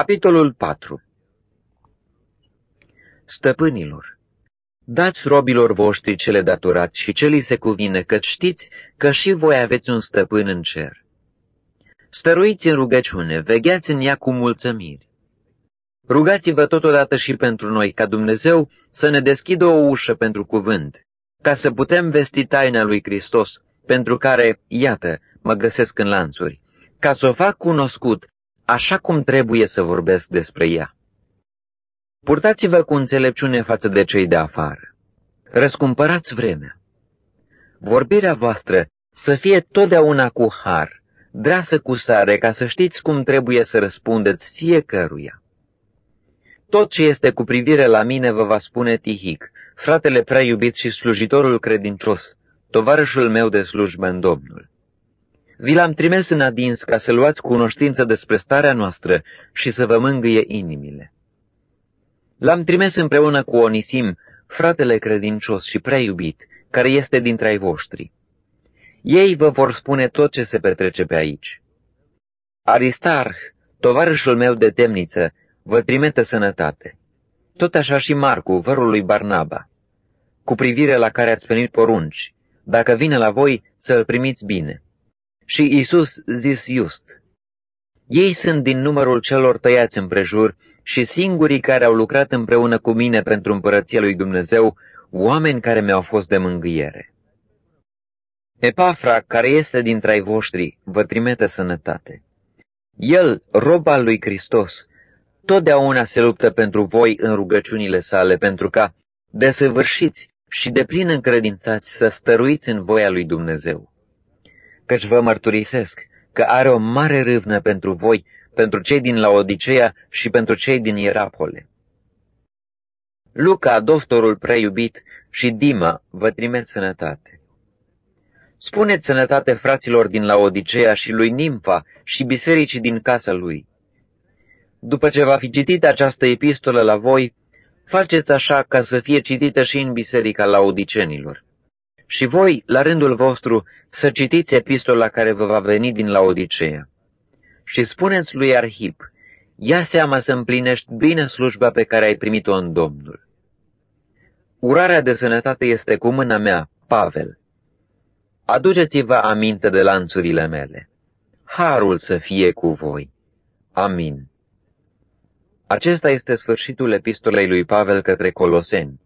Capitolul 4 Stăpânilor, dați robilor voștri cele datorați și ce li se cuvine, că știți că și voi aveți un stăpân în cer. Stăruiți în rugăciune, vegheați în ea cu mulțămiri. Rugați-vă totodată și pentru noi, ca Dumnezeu să ne deschidă o ușă pentru cuvânt, ca să putem vesti taina lui Hristos, pentru care, iată, mă găsesc în lanțuri, ca să o fac cunoscut așa cum trebuie să vorbesc despre ea. Purtați-vă cu înțelepciune față de cei de afară. Răscumpărați vremea. Vorbirea voastră să fie totdeauna cu har, dreasă cu sare, ca să știți cum trebuie să răspundeți fiecăruia. Tot ce este cu privire la mine vă va spune Tihic, fratele prea iubit și slujitorul credincios, tovarășul meu de slujbă în Domnul. Vi l-am trimis în adins ca să luați cunoștință despre starea noastră și să vă mângâie inimile. L-am trimis împreună cu Onisim, fratele credincios și prea iubit, care este dintre ai voștri. Ei vă vor spune tot ce se petrece pe aici. Aristarh, tovarășul meu de temniță, vă trimite sănătate. Tot așa și Marcu, vărul lui Barnaba, cu privire la care ați venit porunci, dacă vine la voi, să-l primiți bine. Și Isus zis just, ei sunt din numărul celor tăiați împrejur și singurii care au lucrat împreună cu mine pentru împărăția lui Dumnezeu, oameni care mi-au fost de mângâiere. Epafra, care este dintre ai voștri, vă trimite sănătate. El, rob al lui Hristos, totdeauna se luptă pentru voi în rugăciunile sale, pentru ca, desăvârșiți și de plin încredințați, să stăruiți în voia lui Dumnezeu. Căci vă mărturisesc că are o mare râvnă pentru voi, pentru cei din Laodicea și pentru cei din Ierapole. Luca, doctorul prea iubit, și Dima vă trimit sănătate. Spuneți sănătate fraților din Laodicea și lui Nimfa și bisericii din casa lui. După ce va fi citită această epistolă la voi, faceți așa ca să fie citită și în biserica laodicenilor. Și voi, la rândul vostru, să citiți epistola care vă va veni din Laodicea. Și spuneți lui Arhip, ia seama să împlinești bine slujba pe care ai primit-o în Domnul. Urarea de sănătate este cu mâna mea, Pavel. Aduceți-vă aminte de lanțurile mele. Harul să fie cu voi. Amin. Acesta este sfârșitul epistolei lui Pavel către Coloseni.